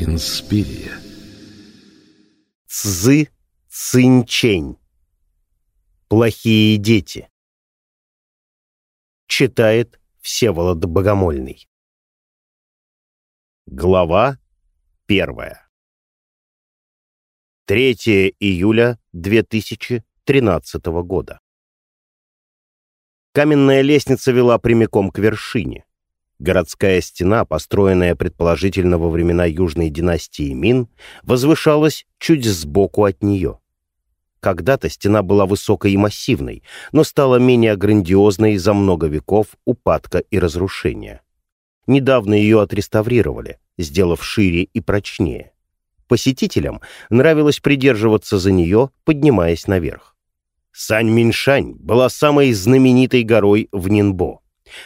Инспирия. Цзы Цинчень. Плохие дети. Читает Всеволод Богомольный. Глава первая. 3 июля 2013 года. Каменная лестница вела прямиком к вершине. Городская стена, построенная предположительно во времена Южной династии Мин, возвышалась чуть сбоку от нее. Когда-то стена была высокой и массивной, но стала менее грандиозной за много веков упадка и разрушения. Недавно ее отреставрировали, сделав шире и прочнее. Посетителям нравилось придерживаться за нее, поднимаясь наверх. Сань-Миншань была самой знаменитой горой в Нинбо.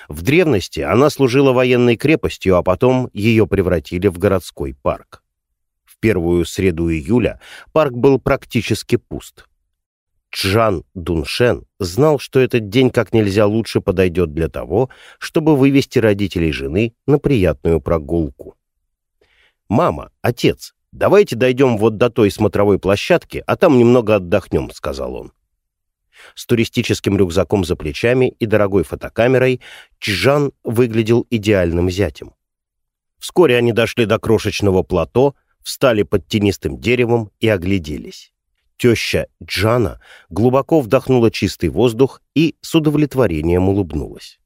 В древности она служила военной крепостью, а потом ее превратили в городской парк. В первую среду июля парк был практически пуст. Чжан Дуншен знал, что этот день как нельзя лучше подойдет для того, чтобы вывести родителей жены на приятную прогулку. «Мама, отец, давайте дойдем вот до той смотровой площадки, а там немного отдохнем», — сказал он. С туристическим рюкзаком за плечами и дорогой фотокамерой Чжан выглядел идеальным зятем. Вскоре они дошли до крошечного плато, встали под тенистым деревом и огляделись. Теща Джана глубоко вдохнула чистый воздух и с удовлетворением улыбнулась.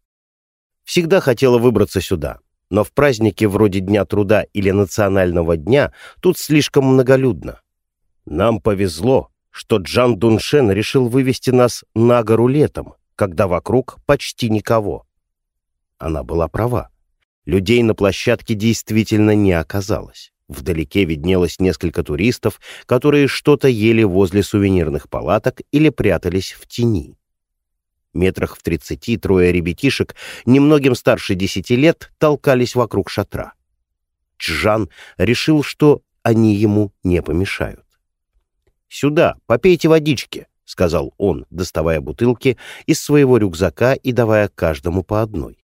Всегда хотела выбраться сюда, но в празднике вроде Дня труда или Национального дня тут слишком многолюдно. Нам повезло, что Джан Дуншен решил вывести нас на гору летом, когда вокруг почти никого. Она была права. Людей на площадке действительно не оказалось. Вдалеке виднелось несколько туристов, которые что-то ели возле сувенирных палаток или прятались в тени. Метрах в тридцати трое ребятишек, немногим старше десяти лет, толкались вокруг шатра. Чжан решил, что они ему не помешают. «Сюда, попейте водички», — сказал он, доставая бутылки из своего рюкзака и давая каждому по одной.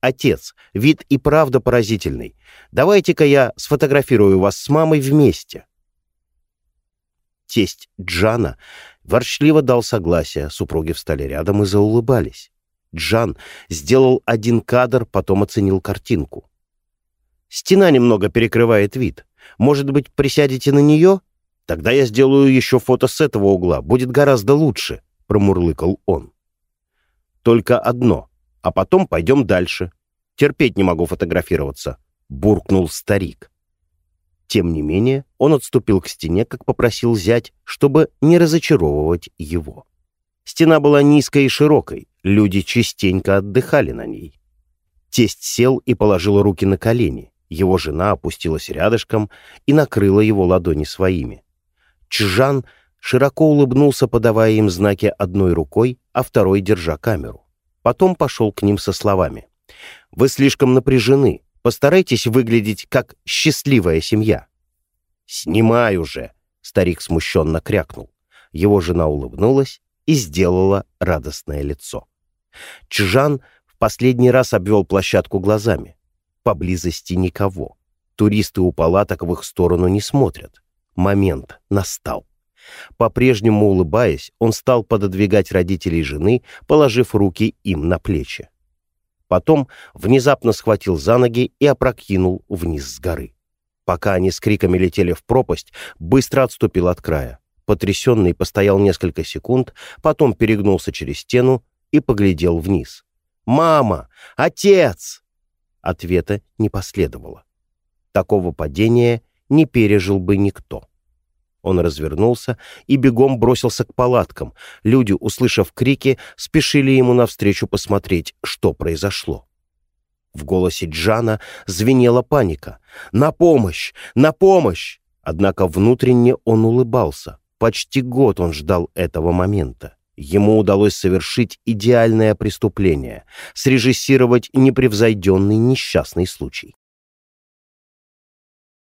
«Отец, вид и правда поразительный. Давайте-ка я сфотографирую вас с мамой вместе». Тесть Джана ворчливо дал согласие, супруги встали рядом и заулыбались. Джан сделал один кадр, потом оценил картинку. «Стена немного перекрывает вид. Может быть, присядете на нее?» Тогда я сделаю еще фото с этого угла, будет гораздо лучше», — промурлыкал он. «Только одно, а потом пойдем дальше. Терпеть не могу фотографироваться», — буркнул старик. Тем не менее, он отступил к стене, как попросил зять, чтобы не разочаровывать его. Стена была низкой и широкой, люди частенько отдыхали на ней. Тесть сел и положил руки на колени. Его жена опустилась рядышком и накрыла его ладони своими. Чжан широко улыбнулся, подавая им знаки одной рукой, а второй держа камеру. Потом пошел к ним со словами. «Вы слишком напряжены. Постарайтесь выглядеть как счастливая семья». «Снимай уже!» — старик смущенно крякнул. Его жена улыбнулась и сделала радостное лицо. Чжан в последний раз обвел площадку глазами. Поблизости никого. Туристы у палаток в их сторону не смотрят. Момент настал. По-прежнему улыбаясь, он стал пододвигать родителей жены, положив руки им на плечи. Потом внезапно схватил за ноги и опрокинул вниз с горы. Пока они с криками летели в пропасть, быстро отступил от края. Потрясенный постоял несколько секунд, потом перегнулся через стену и поглядел вниз. «Мама! Отец!» Ответа не последовало. Такого падения не пережил бы никто. Он развернулся и бегом бросился к палаткам. Люди, услышав крики, спешили ему навстречу посмотреть, что произошло. В голосе Джана звенела паника. «На помощь! На помощь!» Однако внутренне он улыбался. Почти год он ждал этого момента. Ему удалось совершить идеальное преступление, срежиссировать непревзойденный несчастный случай.